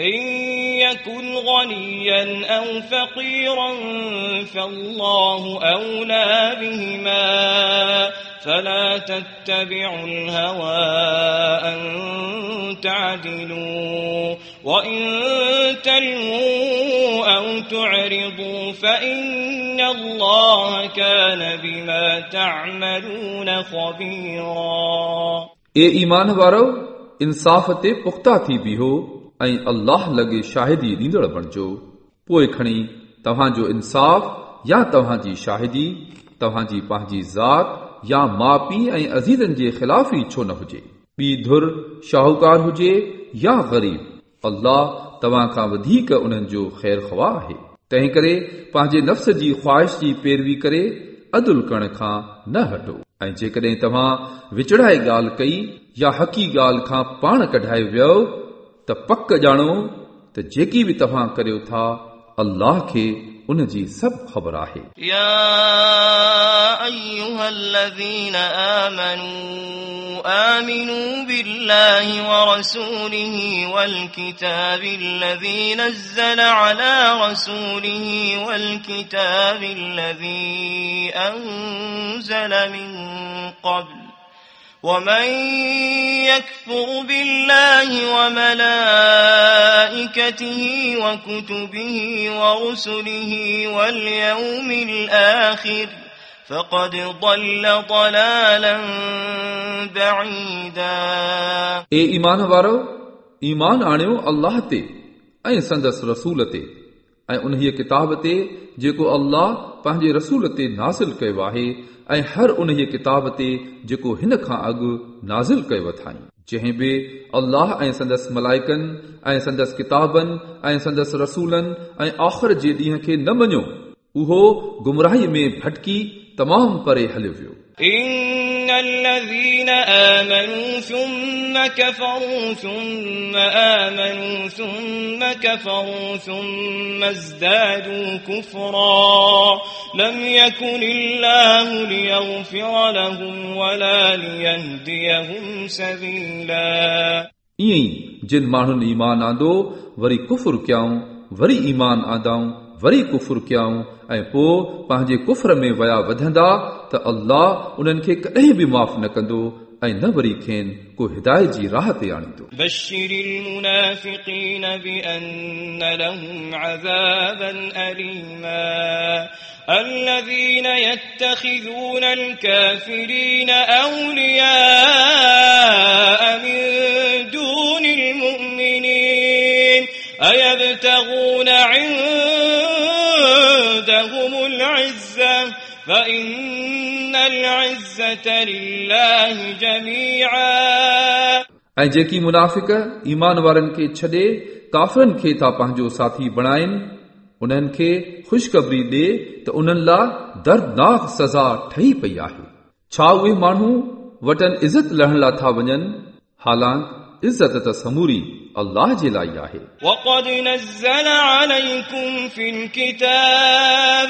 إن يكن غنيا أو فقيرا فالله أولى بهما فلا تتبعوا الهوى أن تعدلوا وإن تلووا أو تعرضوا فإن الله كان بما تعملون خبيرا اے ایمان وارو انصاف تے پختہ ऐं अल्लाह लॻे शाहिदी ॾींदड़ बणिजो पोइ खणी तव्हांजो इंसाफ़ या तव्हांजी शाहिदी तव्हांजी पंहिंजी ज़ात या माउ पीउ ऐं अज़ीज़नि जे ख़िलाफ़ ई छो न हुजे ॿी धुर शाहूकार हुजे या ग़रीब अल्लाह तव्हां खां वधीक उन्हनि जो ख़ैर ख़्वाह आहे तंहिं करे पंहिंजे नफ़्स जी ख़्वाहिश जी पैरवी करे अदुल करण खां न हटो ऐं जेकॾहिं तव्हां विचड़ाए ॻाल्हि कई या हक़ी ॻाल्हि खां पाण कढाए वियो त पक ॼाणो त जेकी बि तव्हां करियो था अल्लाह खे उन जी सभु ख़बर आहे يا أيها الذين آمنوا آمنوا بالله ورسوله والكتاب الذي نزل على رسوله والكتاب الذي أنزل من قبل ومن يكفر بالله وملائكته وكتبه ورسله واليوم الآخر فقد ضل ضلالا بعيدا ए ईमान वारो ईमान आणियो अल्लाह ते ऐं संदसि रसूल ते ऐं उन्हीअ किताब ते जेको अल्लाह पंहिंजे रसूल ते नाज़िल कयो आहे ऐं हर उन्हीअ किताब ते जेको हिन खां अॻु नाज़िल कयो अथाई जंहिं बि अल्लाह ऐं संदसि मलाइकनि ऐं संदसि किताबनि ऐं संदसि रसूलनि ऐं आख़िर जे ॾींहं खे न मञियो उहो गुमराही में भटकी तमामु परे हलियो वियो إن الذين آمنوا ثم كفروا ثم آمنوا ثم كفروا ثم ازدادوا كفرا لم يكن الله ليغفر لهم ولا ليهديهم سبيلا ईअं ई जिन माण्हुनि ईमान आंदो वरी कुफुर कयाऊं वरी ईमान आंदाऊं वरी कुफुर कयाऊं ऐं पोइ पंहिंजे कुफर में विया वधंदा त अल्लाह उन्हनि खे कॾहिं बि माफ़ न कंदो ऐं न वरी खेनि को हिदायत जी राह ते आणींदो بشر المنافقين بأن لهم عذابا أليما الذين يتخذون الكافرين أولياء من دون المؤمنين أيبتغون عندهم فإن العزة لله جميعا ऐं जेकी मुनाफ़िक ईमान वारनि खे छॾे काफ़रनि खे था पंहिंजो साथी बणाइनि उन्हनि खे ख़ुशख़बरी ॾे त उन्हनि लाइ दर्दनाक सज़ा ठही पई आहे छा उहे माण्हू वटनि इज़त लहण लाइ था वञनि हालांकि इज़त त समूरी अल्लाह जे लाइ आहे وقد نزل عليكم في الكتاب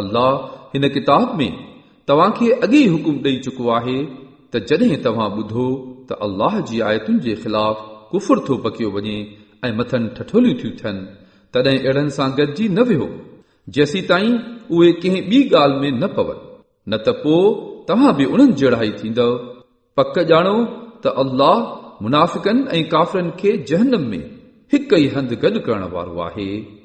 अल्लाह हिन किताब में तव्हांखे अॻे ई हुकुम ॾेई चुको आहे त जॾहिं तव्हां ॿुधो त अल्लाह जी आयतुनि जे ख़िलाफ़ कुफुर थो पकियो वञे ऐं मथनि ठठोलियूं थियूं थियनि तॾहिं अहिड़नि सां गॾिजी न वियो जेसी ताईं उहे कंहिं ॿी ॻाल्हि में न पवनि न त पोइ तव्हां बि उन्हनि जहिड़ा ई थींदव पक ॼाणो त अल्लाह मुनाफ़िकनि ऐं काफ़रनि खे जहनम में हिक ई हंधि गॾु करण वारो आहे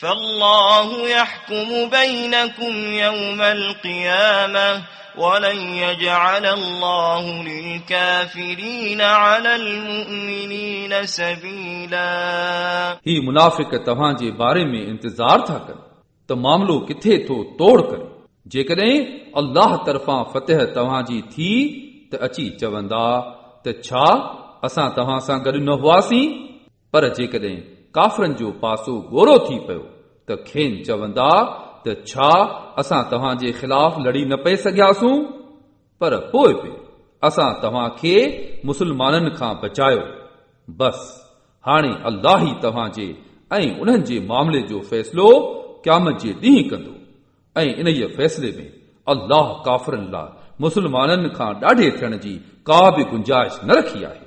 فالله يحكم بينكم يوم القيامة ولن يجعل الله للكافرين على المؤمنين سبيلا ही मुनाफ़िक तव्हां जे बारे में इंतज़ार था कनि त मामिलो किथे थो तोड़ करे जेकॾहिं अल्लाह तरफ़ां फतह तव्हां जी थी त अची चवंदा त छा असां तव्हां सां गॾु न हुआसीं पर जेकॾहिं काफ़रनि जो पासो ॻोरो थी पियो त खेनि चवंदा त छा असां तव्हां जे ख़िलाफ़ लड़ी न पए सघियासूं पर पोइ बि असां तव्हां खे मुस्लमाननि खां बचायो बसि हाणे अल्लाह ई तव्हां जे ऐं उन्हनि जे मामले जो फ़ैसिलो क़यामत जे ॾींहुं कंदो ऐं इन फ़ैसिले में अल्लाह काफ़रनि लाइ मुस्लमाननि खां ॾाढे थियण जी का बि गुंजाइश न रखी आहे